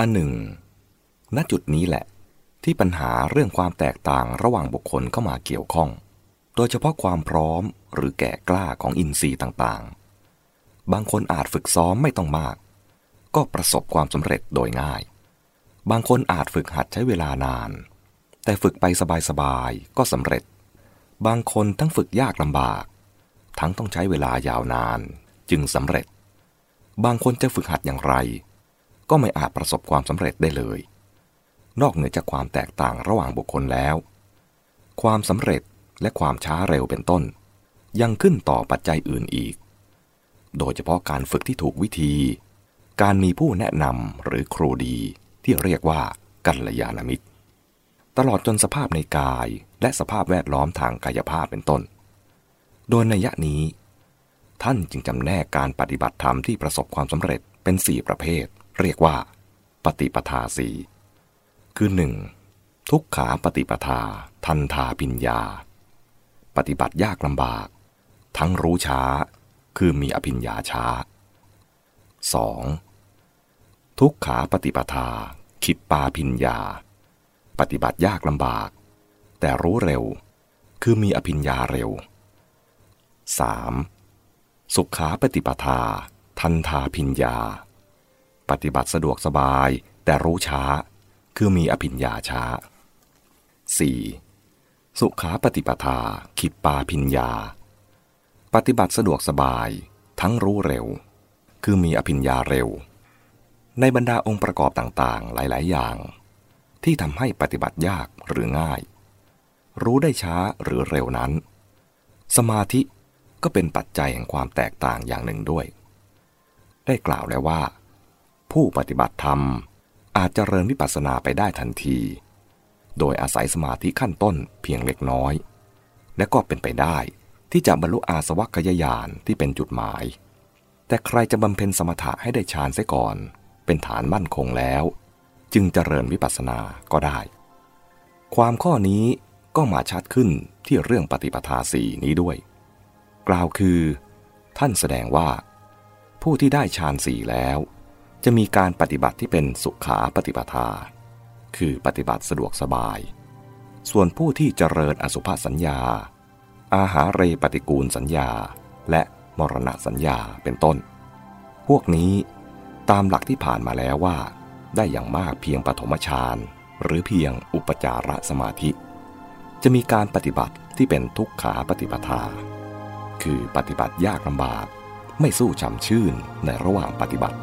อันหนึ่ง ณ จุดนี้แหละ ที่ปัญหาเรื่องความแตกต่างระหว่างบุคคลเข้ามาเกี่ยวข้อง โดยเฉพาะความพร้อมหรือแก่กล้าของอินทรีย์ต่างๆ บางคนอาจฝึกซ้อมไม่ต้องมาก ก็ประสบความสำเร็จโดยง่าย บางคนอาจฝึกหัดใช้เวลานาน แต่ฝึกไปสบายๆ ก็สำเร็จ บางคนทั้งฝึกยากลำบาก ทั้งต้องใช้เวลายาวนานจึงสำเร็จ บางคนจะฝึกหัดอย่างไร ก็ไม่อาจประสบความสำเร็จได้เลย นอกเหนือจากความแตกต่างระหว่างบุคคลแล้ว ความสำเร็จและความช้าเร็วเป็นต้น ยังขึ้นต่อปัจจัยอื่นอีก โดยเฉพาะการฝึกที่ถูกวิธี การมีผู้แนะนำหรือครูดีที่เรียกว่ากัลยาณมิตร ตลอดจนสภาพในกายและสภาพแวดล้อมทางกายภาพเป็นต้น โดยในยะนี้ ท่านจึงจำแนกการปฏิบัติธรรมที่ประสบความสำเร็จเป็นสี่ประเภท เรียกว่า ปฏิปทาสี่คือหนึ่งทุกขาปฏิปทา ทันทาปิญญา ปฏิบัติยากลำบาก ทั้งรู้ช้า คือมีอภิญญาช้า 2. ทุกขาปฏิปทา ขิปปาพิญญา ปฏิบัติยากลำบาก แต่รู้เร็ว คือมีอภิญญาเร็ว 3. สุขาปฏิปทา ทันทาพิญญา ปฏิบัติสะดวกสบาย แต่รู้ช้า คือมีอภิญญาช้า 4. สุขาปฏิปทาขิปปาพิญญา ปฏิบัติสะดวกสบาย ทั้งรู้เร็ว คือมีอภิญญาเร็ว ในบรรดาองค์ประกอบต่างๆ หลาย ๆ อย่าง ที่ทำให้ปฏิบัติยากหรือง่าย รู้ได้ช้าหรือเร็วนั้น สมาธิก็เป็นปัจจัยแห่งความแตกต่างอย่างหนึ่งด้วย ได้กล่าวแล้วว่า ผู้ปฏิบัติธรรม อาจเจริญวิปัสสนาไปได้ทันที โดยอาศัยสมาธิขั้นต้นเพียงเล็กน้อย และก็เป็นไปได้ที่จะบรรลุอาสวัคยายานที่เป็นจุดหมาย แต่ใครจะบำเพ็ญสมถะให้ได้ฌานเสียก่อน เป็นฐานมั่นคงแล้ว จึงเจริญวิปัสสนาก็ได้ ความข้อนี้ก็มาชัดขึ้นที่เรื่องปฏิปทาสี่นี้ด้วย กล่าวคือ ท่านแสดงว่า ผู้ที่ได้ฌานสี่แล้ว จะมีการปฏิบัติที่เป็นสุขาปฏิปทา คือปฏิบัติสะดวกสบาย ส่วนผู้ที่เจริญอสุภสัญญา อาหารเรปฏิกูลสัญญา และมรณะสัญญาเป็นต้น พวกนี้ตามหลักที่ผ่านมาแล้วว่า ได้อย่างมากเพียงปฐมฌานหรือเพียงอุปจารสมาธิ จะมีการปฏิบัติที่เป็นทุกขาปฏิปทา คือปฏิบัติยากลำบาก ไม่สู้ชำชื่นในระหว่างปฏิบัติ